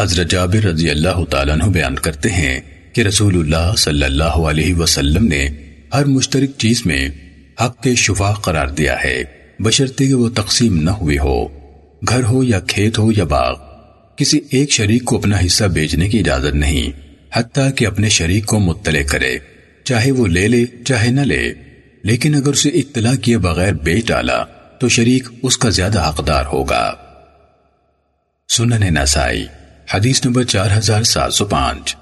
حضرت جابر رضی اللہ تعالیٰ عنہ بیان کرتے ہیں کہ رسول اللہ صلی اللہ علیہ وسلم نے ہر مشترک چیز میں حق کے شفا قرار دیا ہے، بشرطے کہ وہ تقسیم نہ ہوئی ہو۔ گھر ہو یا کھیت ہو یا باغ، کسی ایک شریک کو اپنا حصہ بیچنے کی اجازت نہیں، حتیٰ کہ اپنے شریک کو مطلع کرے، چاہے وہ لے لے، چاہے نہ لے۔ لیکن اگر اسے اطلاع کیے بغیر بیچ ڈالا، تو شریک اس کا زیادہ حقدار ہوگا۔ سنن نسائی حدیث نمبر چار ہزار سات سو پانچ۔